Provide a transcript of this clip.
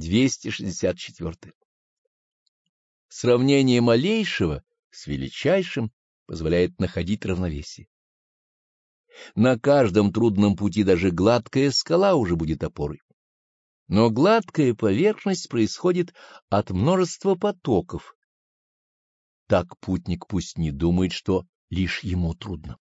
264. Сравнение малейшего с величайшим позволяет находить равновесие. На каждом трудном пути даже гладкая скала уже будет опорой. Но гладкая поверхность происходит от множества потоков. Так путник пусть не думает, что лишь ему трудно.